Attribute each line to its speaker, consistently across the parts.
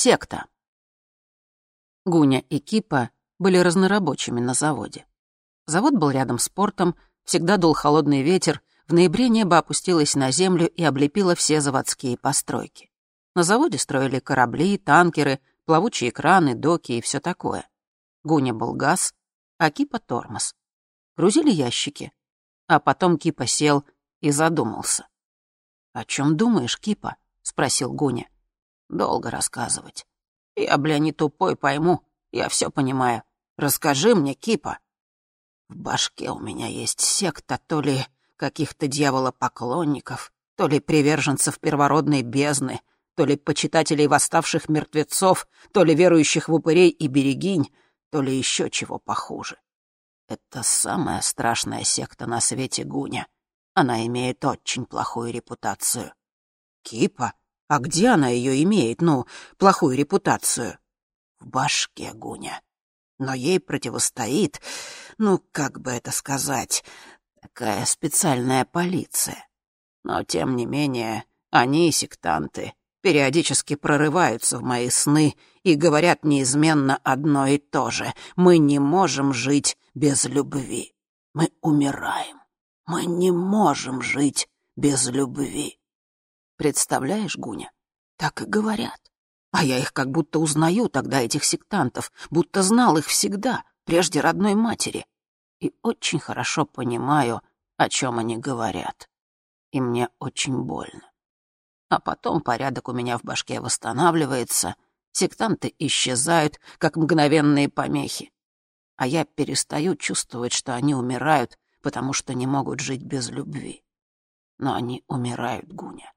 Speaker 1: Секта. Гуня и Кипа были разнорабочими на заводе. Завод был рядом с портом, всегда дул холодный ветер, в ноябре небо опустилось на землю и облепило все заводские постройки. На заводе строили корабли, танкеры, плавучие краны, доки и все такое. Гуня был газ, а Кипа — тормоз. Грузили ящики. А потом Кипа сел и задумался. «О чем думаешь, Кипа?» — спросил Гуня. «Долго рассказывать. Я, бля, не тупой, пойму. Я все понимаю. Расскажи мне, Кипа». В башке у меня есть секта то ли каких-то дьяволопоклонников, то ли приверженцев первородной бездны, то ли почитателей восставших мертвецов, то ли верующих в упырей и берегинь, то ли еще чего похуже. Это самая страшная секта на свете Гуня. Она имеет очень плохую репутацию. Кипа? А где она ее имеет, ну, плохую репутацию? В башке Гуня. Но ей противостоит, ну, как бы это сказать, такая специальная полиция. Но, тем не менее, они, сектанты, периодически прорываются в мои сны и говорят неизменно одно и то же. Мы не можем жить без любви. Мы умираем. Мы не можем жить без любви. Представляешь, Гуня, так и говорят. А я их как будто узнаю тогда, этих сектантов, будто знал их всегда, прежде родной матери. И очень хорошо понимаю, о чем они говорят. И мне очень больно. А потом порядок у меня в башке восстанавливается, сектанты исчезают, как мгновенные помехи. А я перестаю чувствовать, что они умирают, потому что не могут жить без любви. Но они умирают, Гуня.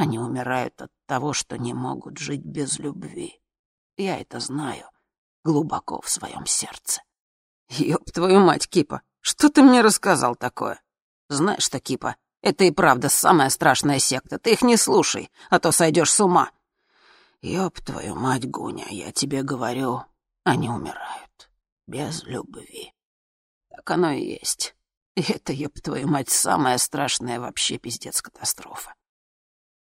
Speaker 1: Они умирают от того, что не могут жить без любви. Я это знаю глубоко в своем сердце. Ёб твою мать, Кипа, что ты мне рассказал такое? Знаешь что, Кипа, это и правда самая страшная секта. Ты их не слушай, а то сойдешь с ума. Ёб твою мать, Гуня, я тебе говорю, они умирают. Без любви. Так оно и есть. И это, ёб твою мать, самая страшная вообще пиздец катастрофа.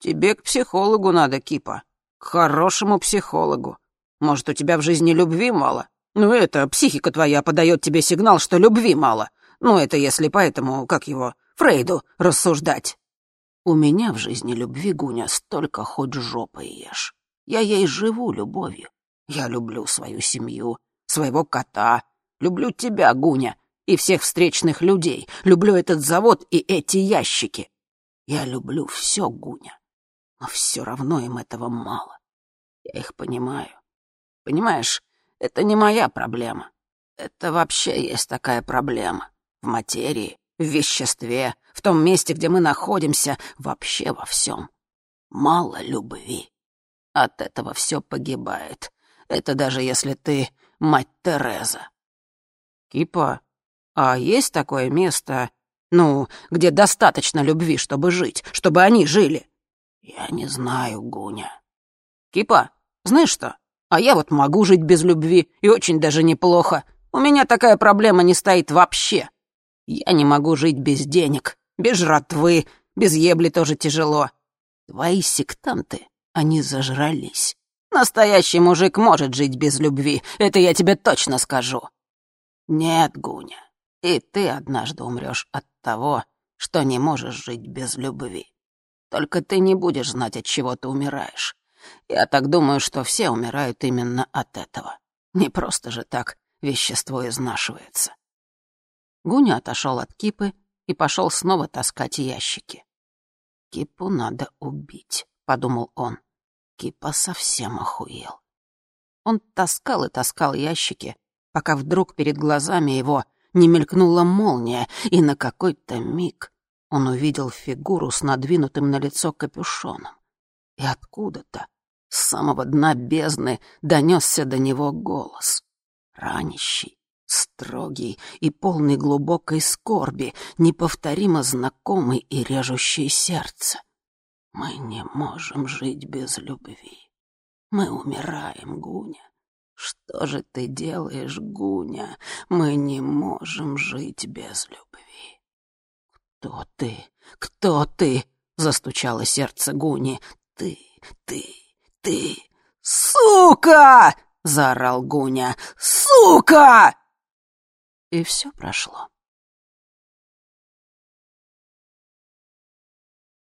Speaker 1: Тебе к психологу надо, Кипа. К хорошему психологу. Может, у тебя в жизни любви мало? Ну, это психика твоя подает тебе сигнал, что любви мало. Ну, это если поэтому, как его, Фрейду рассуждать. У меня в жизни любви, Гуня, столько хоть жопой ешь. Я ей живу любовью. Я люблю свою семью, своего кота. Люблю тебя, Гуня, и всех встречных людей. Люблю этот завод и эти ящики. Я люблю все, Гуня. Но все равно им этого мало. Я их понимаю. Понимаешь, это не моя проблема. Это вообще есть такая проблема. В материи, в веществе, в том месте, где мы находимся, вообще во всем. Мало любви. От этого все погибает. Это даже если ты мать Тереза. Кипа, а есть такое место, ну, где достаточно любви, чтобы жить, чтобы они жили? Я не знаю, Гуня. Кипа, знаешь что? А я вот могу жить без любви, и очень даже неплохо. У меня такая проблема не стоит вообще. Я не могу жить без денег, без жратвы, без ебли тоже тяжело. Твои сектанты, они зажрались. Настоящий мужик может жить без любви, это я тебе точно скажу. Нет, Гуня, и ты однажды умрешь от того, что не можешь жить без любви. Только ты не будешь знать, от чего ты умираешь. Я так думаю, что все умирают именно от этого. Не просто же так вещество изнашивается. Гуня отошел от кипы и пошел снова таскать ящики. «Кипу надо убить», — подумал он. Кипа совсем охуел. Он таскал и таскал ящики, пока вдруг перед глазами его не мелькнула молния, и на какой-то миг он увидел фигуру с надвинутым на лицо капюшоном. И откуда-то, с самого дна бездны, донесся до него голос, ранящий, строгий и полный глубокой скорби, неповторимо знакомый и режущий сердце. Мы не можем жить без любви. Мы умираем, Гуня. Что же ты делаешь, Гуня? Мы не можем жить без любви. Кто ты? Кто ты? Застучало сердце Гуни. Ты, ты, ты,
Speaker 2: «Сука!» — заорал Гуня. «Сука!»
Speaker 1: И все прошло.